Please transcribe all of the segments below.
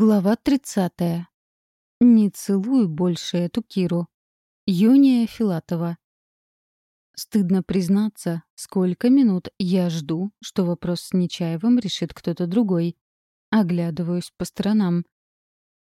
Глава 30. Не целуй больше эту Киру. Юния Филатова. Стыдно признаться, сколько минут я жду, что вопрос с Нечаевым решит кто-то другой. Оглядываюсь по сторонам.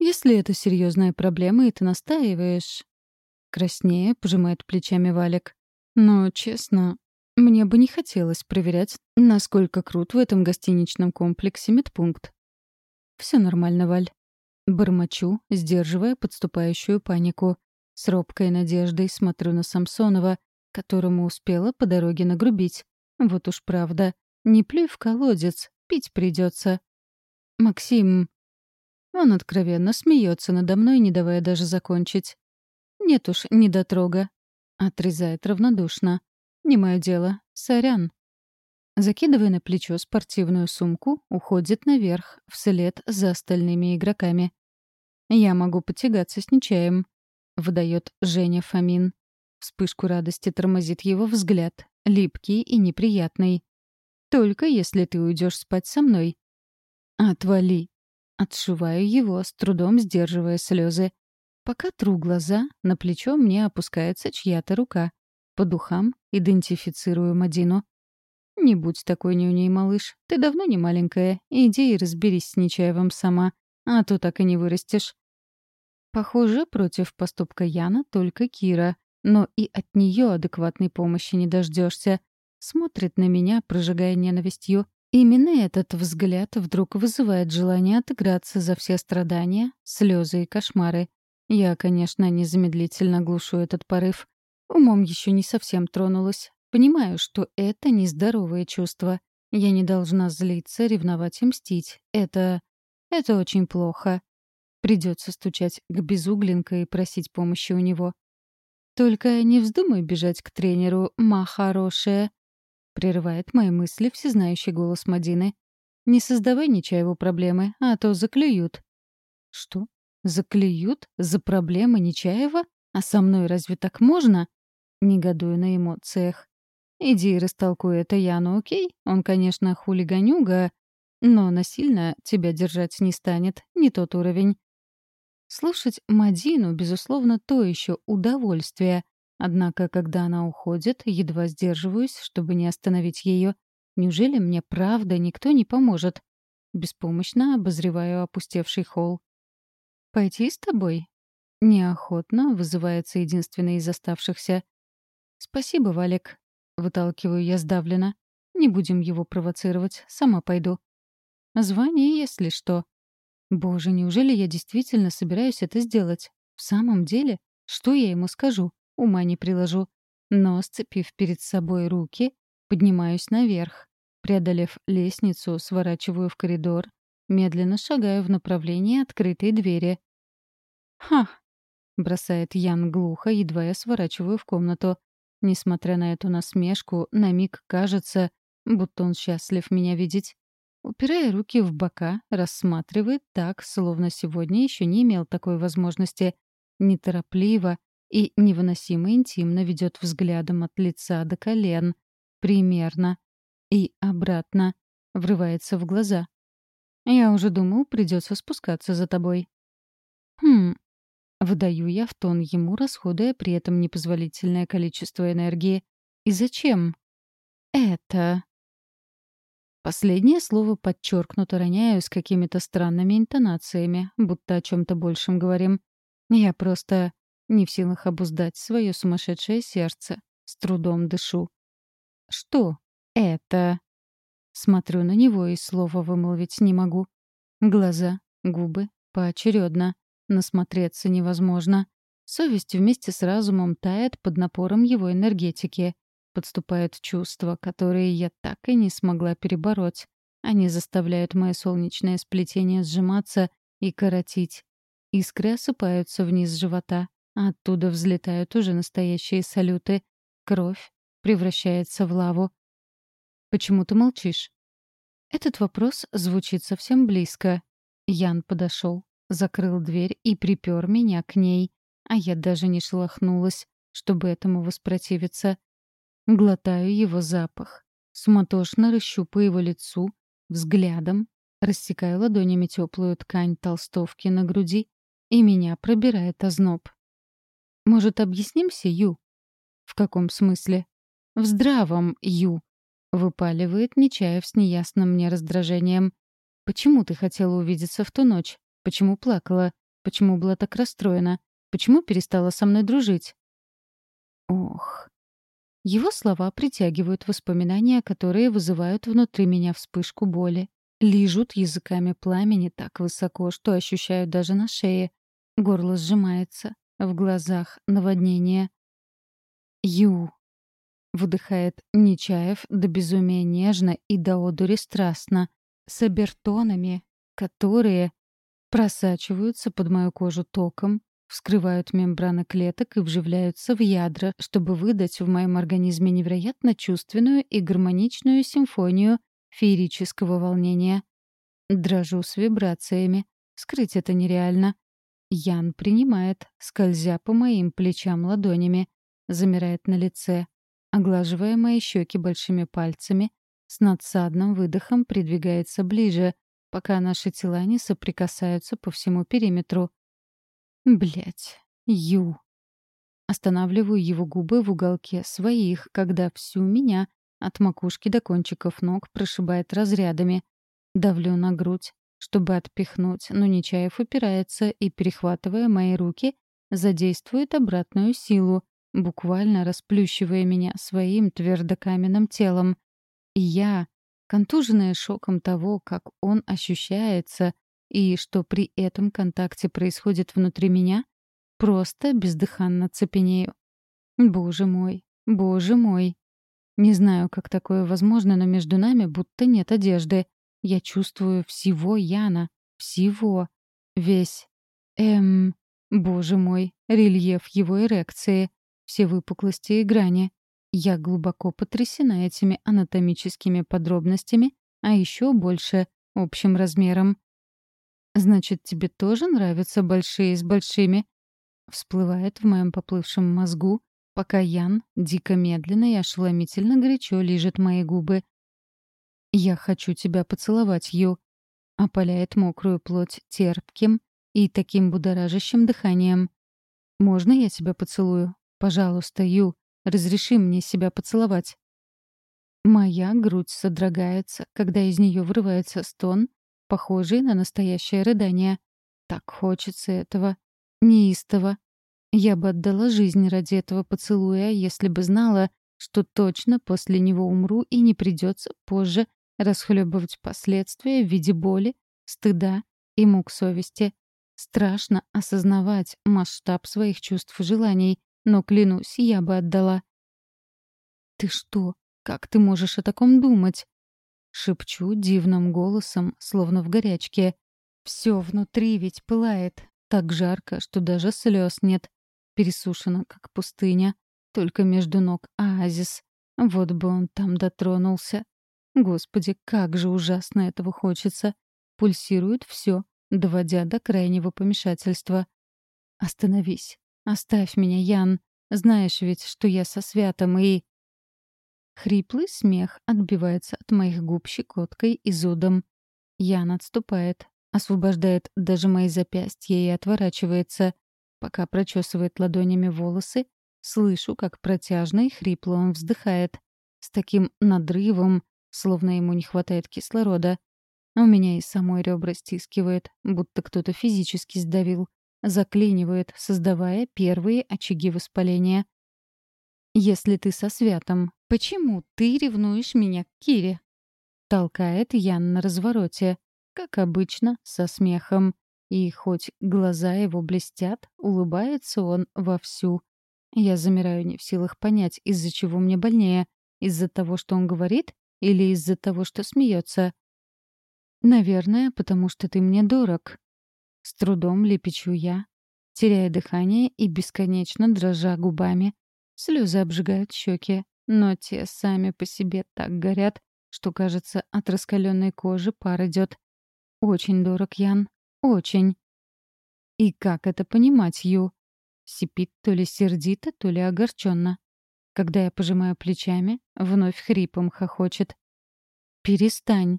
Если это серьезная проблема, и ты настаиваешь... Краснее пожимает плечами Валик. Но, честно, мне бы не хотелось проверять, насколько крут в этом гостиничном комплексе медпункт. Все нормально, Валь. Бормочу, сдерживая подступающую панику. С робкой надеждой смотрю на Самсонова, которому успела по дороге нагрубить. Вот уж правда. Не плюй в колодец, пить придется. Максим. Он откровенно смеется надо мной, не давая даже закончить. Нет уж, недотрога. Отрезает равнодушно. Не мое дело. Сорян. Закидывая на плечо спортивную сумку, уходит наверх, вслед за остальными игроками. «Я могу потягаться с Нечаем», — выдает Женя Фомин. Вспышку радости тормозит его взгляд, липкий и неприятный. «Только если ты уйдешь спать со мной». «Отвали». Отшиваю его, с трудом сдерживая слезы. Пока тру глаза, на плечо мне опускается чья-то рука. По духам идентифицирую Мадину. «Не будь такой нюней, малыш. Ты давно не маленькая. Иди и разберись с Нечаевым сама, а то так и не вырастешь». Похоже, против поступка Яна только Кира, но и от нее адекватной помощи не дождешься. Смотрит на меня, прожигая ненавистью. Именно этот взгляд вдруг вызывает желание отыграться за все страдания, слезы и кошмары. Я, конечно, незамедлительно глушу этот порыв. Умом еще не совсем тронулась, Понимаю, что это нездоровое чувство. Я не должна злиться, ревновать и мстить. Это... это очень плохо. Придется стучать к безугленка и просить помощи у него. «Только не вздумай бежать к тренеру, ма хорошая», — прерывает мои мысли всезнающий голос Мадины. «Не создавай Нечаеву проблемы, а то заклюют». «Что? Заклюют? За проблемы Нечаева? А со мной разве так можно?» Негодую на эмоциях. Иди и растолкуй это Яну, окей? Он, конечно, хулиганюга, но насильно тебя держать не станет, не тот уровень. Слушать Мадину, безусловно, то еще удовольствие. Однако, когда она уходит, едва сдерживаюсь, чтобы не остановить ее. Неужели мне правда никто не поможет? Беспомощно обозреваю опустевший холл. «Пойти с тобой?» Неохотно вызывается единственный из оставшихся. «Спасибо, Валик. Выталкиваю я сдавленно. Не будем его провоцировать, сама пойду. Звание, если что. Боже, неужели я действительно собираюсь это сделать? В самом деле? Что я ему скажу? Ума не приложу. Но, сцепив перед собой руки, поднимаюсь наверх. Преодолев лестницу, сворачиваю в коридор, медленно шагаю в направлении открытой двери. «Ха!» — бросает Ян глухо, едва я сворачиваю в комнату. Несмотря на эту насмешку, на миг кажется, будто он счастлив меня видеть. Упирая руки в бока, рассматривает так, словно сегодня еще не имел такой возможности. Неторопливо и невыносимо интимно ведет взглядом от лица до колен. Примерно. И обратно. Врывается в глаза. «Я уже думал, придется спускаться за тобой». «Хм, Выдаю я в тон ему, расходуя при этом непозволительное количество энергии. И зачем? Это... Последнее слово подчеркнуто роняю с какими-то странными интонациями, будто о чем-то большем говорим. Я просто не в силах обуздать свое сумасшедшее сердце. С трудом дышу. Что это? Смотрю на него и слова вымолвить не могу. Глаза, губы, поочередно. Насмотреться невозможно. Совесть вместе с разумом тает под напором его энергетики. Подступают чувства, которые я так и не смогла перебороть. Они заставляют мое солнечное сплетение сжиматься и коротить. Искры осыпаются вниз живота, а оттуда взлетают уже настоящие салюты. Кровь превращается в лаву. «Почему ты молчишь?» Этот вопрос звучит совсем близко. Ян подошел, закрыл дверь и припер меня к ней, а я даже не шелохнулась, чтобы этому воспротивиться. Глотаю его запах, суматошно расщупаю его лицу, взглядом, Рассекаю ладонями теплую ткань толстовки на груди, и меня пробирает озноб. «Может, объяснимся, Ю?» «В каком смысле?» «В здравом, Ю», — выпаливает Нечаев с неясным мне раздражением. «Почему ты хотела увидеться в ту ночь? Почему плакала? Почему была так расстроена? Почему перестала со мной дружить?» Ох. Его слова притягивают воспоминания, которые вызывают внутри меня вспышку боли. Лижут языками пламени так высоко, что ощущаю даже на шее. Горло сжимается, в глазах наводнение. «Ю!» — выдыхает Нечаев до безумия нежно и до одури страстно, с обертонами, которые просачиваются под мою кожу током, вскрывают мембраны клеток и вживляются в ядра, чтобы выдать в моем организме невероятно чувственную и гармоничную симфонию феерического волнения. Дрожу с вибрациями. Скрыть это нереально. Ян принимает, скользя по моим плечам ладонями, замирает на лице, оглаживая мои щеки большими пальцами, с надсадным выдохом придвигается ближе, пока наши тела не соприкасаются по всему периметру. Блять, Ю. Останавливаю его губы в уголке своих, когда всю меня от макушки до кончиков ног прошибает разрядами. Давлю на грудь, чтобы отпихнуть, но Нечаев упирается и, перехватывая мои руки, задействует обратную силу, буквально расплющивая меня своим твердокаменным телом. И я, контуженная шоком того, как он ощущается, и что при этом контакте происходит внутри меня, просто бездыханно цепенею. Боже мой, боже мой. Не знаю, как такое возможно, но между нами будто нет одежды. Я чувствую всего Яна, всего, весь. Эм, боже мой, рельеф его эрекции, все выпуклости и грани. Я глубоко потрясена этими анатомическими подробностями, а еще больше — общим размером. «Значит, тебе тоже нравятся большие с большими?» Всплывает в моем поплывшем мозгу, пока Ян дико медленно и ошеломительно горячо лижет мои губы. «Я хочу тебя поцеловать, Ю», — опаляет мокрую плоть терпким и таким будоражащим дыханием. «Можно я тебя поцелую? Пожалуйста, Ю, разреши мне себя поцеловать». Моя грудь содрогается, когда из нее вырывается стон, похожий на настоящее рыдание. Так хочется этого. Неистово. Я бы отдала жизнь ради этого поцелуя, если бы знала, что точно после него умру и не придется позже расхлебывать последствия в виде боли, стыда и мук совести. Страшно осознавать масштаб своих чувств и желаний, но, клянусь, я бы отдала. «Ты что? Как ты можешь о таком думать?» Шепчу дивным голосом, словно в горячке. Все внутри ведь пылает. Так жарко, что даже слез нет. Пересушено, как пустыня. Только между ног оазис. Вот бы он там дотронулся. Господи, как же ужасно этого хочется. Пульсирует все, доводя до крайнего помешательства. Остановись. Оставь меня, Ян. Знаешь ведь, что я со святом и... Хриплый смех отбивается от моих губ щекоткой и зудом. Ян отступает, освобождает даже мои запястья и отворачивается. Пока прочесывает ладонями волосы, слышу, как протяжно и хрипло он вздыхает. С таким надрывом, словно ему не хватает кислорода. У меня и самой ребра стискивает, будто кто-то физически сдавил. Заклинивает, создавая первые очаги воспаления. «Если ты со святом, почему ты ревнуешь меня к Кире?» Толкает Ян на развороте, как обычно, со смехом. И хоть глаза его блестят, улыбается он вовсю. Я замираю не в силах понять, из-за чего мне больнее. Из-за того, что он говорит, или из-за того, что смеется. «Наверное, потому что ты мне дорог». С трудом лепечу я, теряя дыхание и бесконечно дрожа губами. Слезы обжигают щеки, но те сами по себе так горят, что, кажется, от раскаленной кожи пар идет. Очень дорог, Ян. Очень. И как это понимать, Ю? Сипит то ли сердито, то ли огорченно. Когда я пожимаю плечами, вновь хрипом хохочет. «Перестань».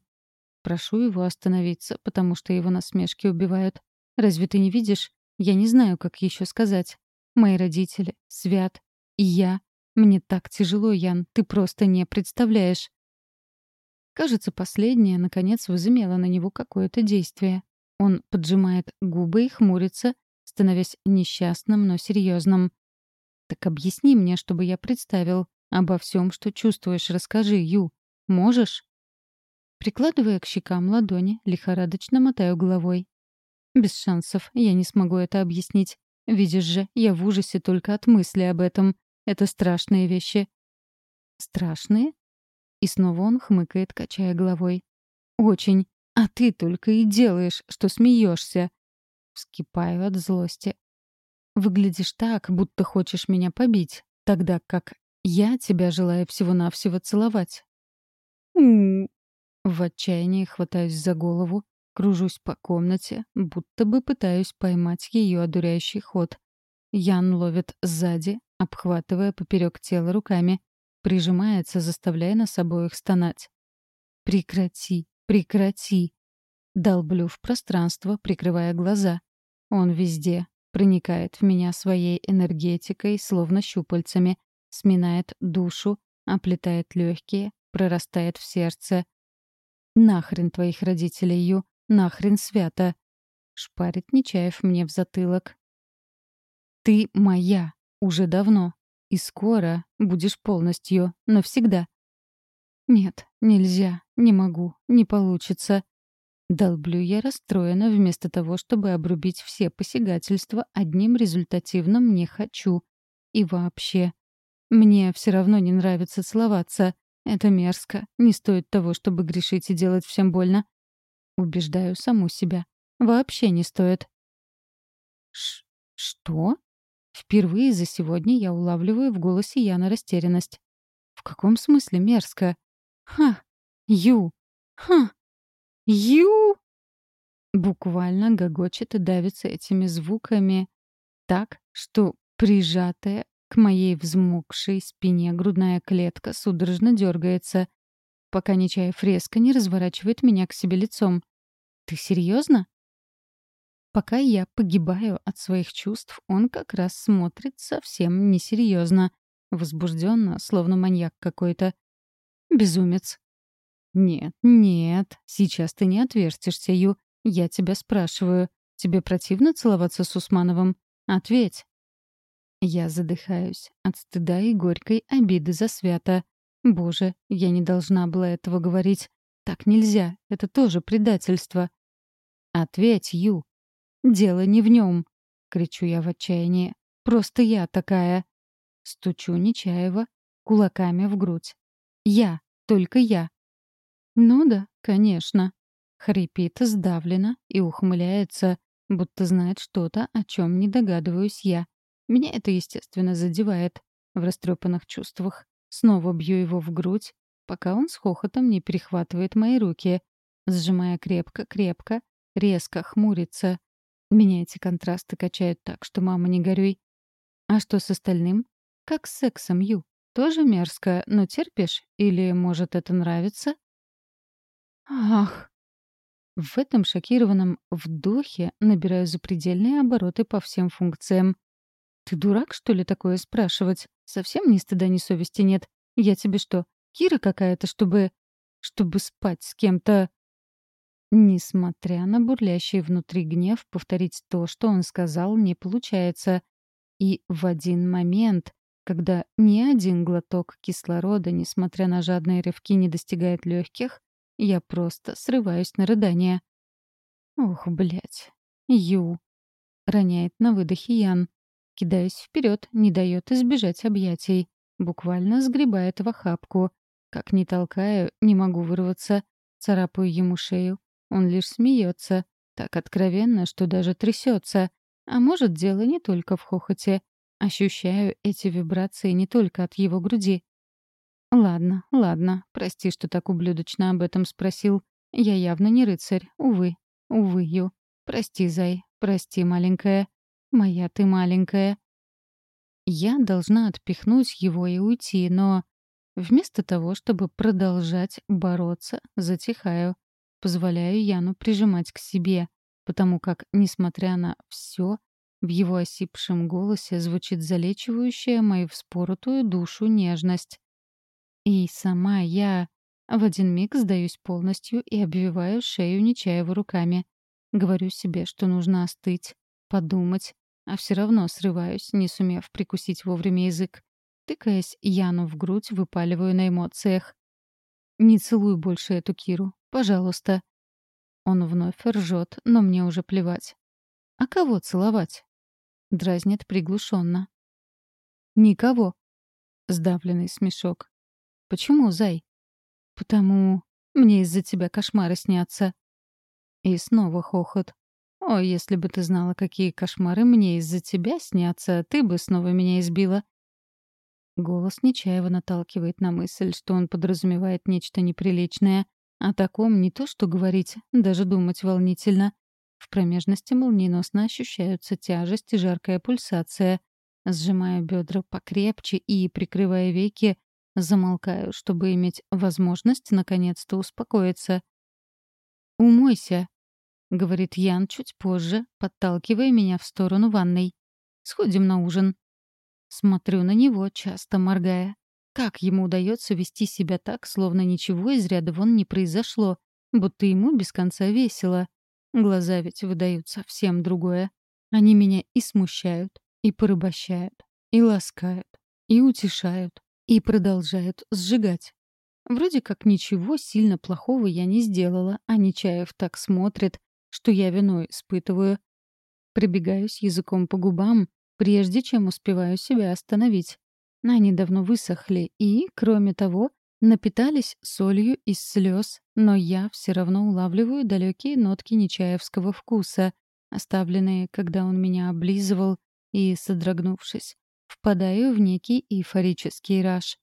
Прошу его остановиться, потому что его насмешки убивают. Разве ты не видишь? Я не знаю, как еще сказать. Мои родители, Свят и я. Мне так тяжело, Ян, ты просто не представляешь. Кажется, последнее, наконец, возымело на него какое-то действие. Он поджимает губы и хмурится, становясь несчастным, но серьезным. «Так объясни мне, чтобы я представил. Обо всем, что чувствуешь, расскажи, Ю. Можешь?» Прикладывая к щекам ладони, лихорадочно мотаю головой. «Без шансов, я не смогу это объяснить. Видишь же, я в ужасе только от мысли об этом. Это страшные вещи». «Страшные?» И снова он хмыкает, качая головой. «Очень. А ты только и делаешь, что смеешься. Вскипаю от злости. «Выглядишь так, будто хочешь меня побить, тогда как я тебя желаю всего-навсего целовать». «У-у-у!» В отчаянии хватаюсь за голову, кружусь по комнате, будто бы пытаюсь поймать ее одуряющий ход. Ян ловит сзади, обхватывая поперек тела руками, прижимается, заставляя нас обоих стонать. «Прекрати, прекрати!» Долблю в пространство, прикрывая глаза. Он везде, проникает в меня своей энергетикой, словно щупальцами, сминает душу, оплетает легкие, прорастает в сердце. «Нахрен твоих родителей, Ю! Нахрен свято!» Шпарит Нечаев мне в затылок. «Ты моя! Уже давно!» И скоро будешь полностью, навсегда. Нет, нельзя, не могу, не получится. Долблю я расстроена вместо того, чтобы обрубить все посягательства одним результативным «не хочу». И вообще, мне все равно не нравится целоваться. Это мерзко, не стоит того, чтобы грешить и делать всем больно. Убеждаю саму себя. Вообще не стоит. Ш что? Впервые за сегодня я улавливаю в голосе Яна растерянность. В каком смысле мерзко? Ха! Ю! Ха! Ю! Буквально гогочет и давится этими звуками так, что прижатая к моей взмокшей спине грудная клетка судорожно дергается, пока Нечаев резко не разворачивает меня к себе лицом. «Ты серьезно? Пока я погибаю от своих чувств, он как раз смотрит совсем несерьезно, возбужденно, словно маньяк какой-то. Безумец. Нет, нет, сейчас ты не отвертишься, Ю. Я тебя спрашиваю. Тебе противно целоваться с Усмановым? Ответь. Я задыхаюсь от стыда и горькой обиды за свято. Боже, я не должна была этого говорить. Так нельзя, это тоже предательство. Ответь, Ю. «Дело не в нем!» — кричу я в отчаянии. «Просто я такая!» Стучу Нечаева кулаками в грудь. «Я! Только я!» «Ну да, конечно!» Хрипит сдавленно и ухмыляется, будто знает что-то, о чем не догадываюсь я. Меня это, естественно, задевает. В растрепанных чувствах снова бью его в грудь, пока он с хохотом не перехватывает мои руки, сжимая крепко-крепко, резко хмурится, меня эти контрасты качают так, что мама не горюй. А что с остальным? Как с сексом, Ю? Тоже мерзко, но терпишь? Или, может, это нравится? Ах! В этом шокированном вдохе набираю запредельные обороты по всем функциям. Ты дурак, что ли, такое спрашивать? Совсем ни стыда, ни совести нет. Я тебе что, Кира какая-то, чтобы... чтобы спать с кем-то... Несмотря на бурлящий внутри гнев, повторить то, что он сказал, не получается. И в один момент, когда ни один глоток кислорода, несмотря на жадные рывки, не достигает легких, я просто срываюсь на рыдание. «Ох, блядь. Ю!» — роняет на выдохе Ян. Кидаясь вперед, не дает избежать объятий. Буквально сгребает в охапку. Как ни толкаю, не могу вырваться. Царапаю ему шею, он лишь смеется, так откровенно, что даже трясется. А может, дело не только в хохоте. Ощущаю эти вибрации не только от его груди. Ладно, ладно, прости, что так ублюдочно об этом спросил. Я явно не рыцарь, увы. Увы, Ю. Прости, Зай, прости, маленькая. Моя ты маленькая. Я должна отпихнуть его и уйти, но... Вместо того, чтобы продолжать бороться, затихаю. Позволяю Яну прижимать к себе, потому как, несмотря на все, в его осипшем голосе звучит залечивающая мою вспоротую душу нежность. И сама я в один миг сдаюсь полностью и обвиваю шею Нечаева руками. Говорю себе, что нужно остыть, подумать, а все равно срываюсь, не сумев прикусить вовремя язык. Тыкаясь Яну в грудь, выпаливаю на эмоциях. «Не целуй больше эту Киру, пожалуйста». Он вновь ржет, но мне уже плевать. «А кого целовать?» Дразнит приглушенно. «Никого». Сдавленный смешок. «Почему, зай?» «Потому мне из-за тебя кошмары снятся». И снова хохот. «О, если бы ты знала, какие кошмары мне из-за тебя снятся, ты бы снова меня избила». Голос Нечаева наталкивает на мысль, что он подразумевает нечто неприличное. О таком не то что говорить, даже думать волнительно. В промежности молниеносно ощущаются тяжесть и жаркая пульсация. Сжимая бедра покрепче и, прикрывая веки, замолкаю, чтобы иметь возможность наконец-то успокоиться. «Умойся», — говорит Ян чуть позже, подталкивая меня в сторону ванной. «Сходим на ужин». Смотрю на него, часто моргая. Как ему удается вести себя так, словно ничего из ряда вон не произошло, будто ему без конца весело. Глаза ведь выдают совсем другое. Они меня и смущают, и порабощают, и ласкают, и утешают, и продолжают сжигать. Вроде как ничего сильно плохого я не сделала, а Нечаев так смотрит, что я виной испытываю. Прибегаюсь языком по губам, прежде чем успеваю себя остановить. Они давно высохли и, кроме того, напитались солью из слез, но я все равно улавливаю далекие нотки нечаевского вкуса, оставленные, когда он меня облизывал, и, содрогнувшись, впадаю в некий эйфорический раж.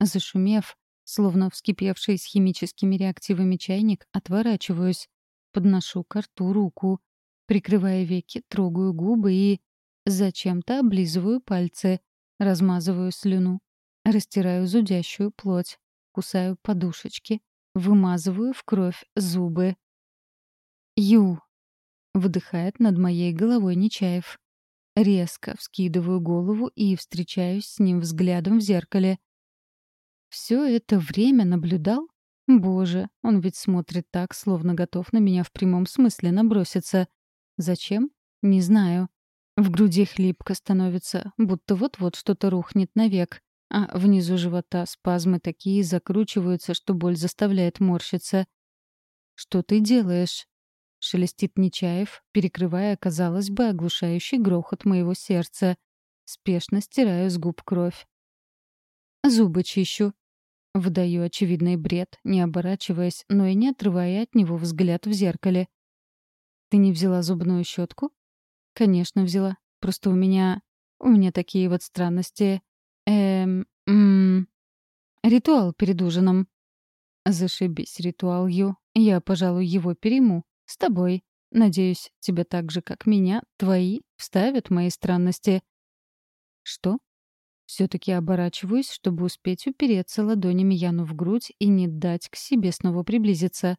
Зашумев, словно вскипевший с химическими реактивами чайник, отворачиваюсь, подношу к рту руку, прикрывая веки, трогаю губы и... Зачем-то облизываю пальцы, размазываю слюну, растираю зудящую плоть, кусаю подушечки, вымазываю в кровь зубы. «Ю!» — выдыхает над моей головой Нечаев. Резко вскидываю голову и встречаюсь с ним взглядом в зеркале. Все это время наблюдал? Боже, он ведь смотрит так, словно готов на меня в прямом смысле наброситься. Зачем? Не знаю. В груди хлипко становится, будто вот-вот что-то рухнет навек а внизу живота спазмы такие закручиваются, что боль заставляет морщиться. «Что ты делаешь?» — шелестит Нечаев, перекрывая, казалось бы, оглушающий грохот моего сердца. Спешно стираю с губ кровь. «Зубы чищу». Выдаю очевидный бред, не оборачиваясь, но и не отрывая от него взгляд в зеркале. «Ты не взяла зубную щетку?» «Конечно, взяла. Просто у меня... У меня такие вот странности. Эм... М ритуал перед ужином. Зашибись, ритуал Ю. Я, пожалуй, его перейму. С тобой. Надеюсь, тебя так же, как меня, твои вставят мои странности. Что? Все-таки оборачиваюсь, чтобы успеть упереться ладонями Яну в грудь и не дать к себе снова приблизиться.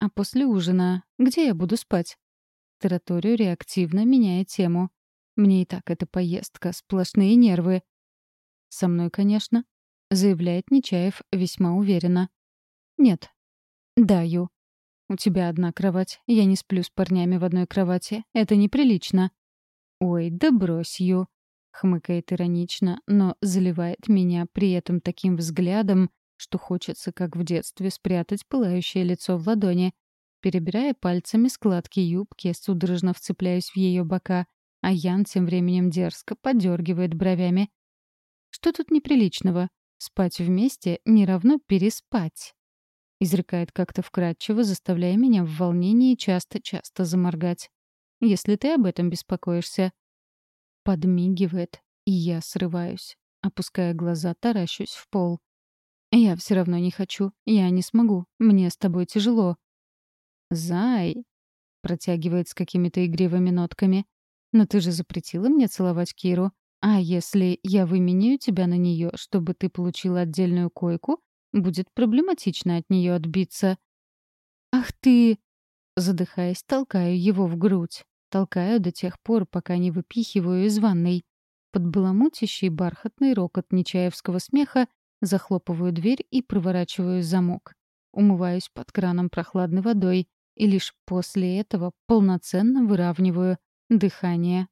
А после ужина где я буду спать? Тараторию реактивно меняя тему. Мне и так эта поездка, сплошные нервы. «Со мной, конечно», — заявляет Нечаев весьма уверенно. «Нет». «Да, Ю. У тебя одна кровать. Я не сплю с парнями в одной кровати. Это неприлично». «Ой, да брось, Ю», — хмыкает иронично, но заливает меня при этом таким взглядом, что хочется, как в детстве, спрятать пылающее лицо в ладони. Перебирая пальцами складки юбки, судорожно вцепляюсь в ее бока, а Ян тем временем дерзко подергивает бровями. Что тут неприличного? Спать вместе не равно переспать. Изрекает как-то вкратчиво, заставляя меня в волнении часто-часто заморгать. Если ты об этом беспокоишься. Подмигивает, и я срываюсь. Опуская глаза, таращусь в пол. Я все равно не хочу. Я не смогу. Мне с тобой тяжело. Зай, протягивает с какими-то игривыми нотками. Но ты же запретила мне целовать Киру. А если я выменяю тебя на нее, чтобы ты получила отдельную койку, будет проблематично от нее отбиться. «Ах ты!» Задыхаясь, толкаю его в грудь. Толкаю до тех пор, пока не выпихиваю из ванной. Под баламутящий бархатный рокот нечаевского смеха захлопываю дверь и проворачиваю замок. Умываюсь под краном прохладной водой и лишь после этого полноценно выравниваю дыхание.